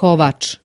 Kovač.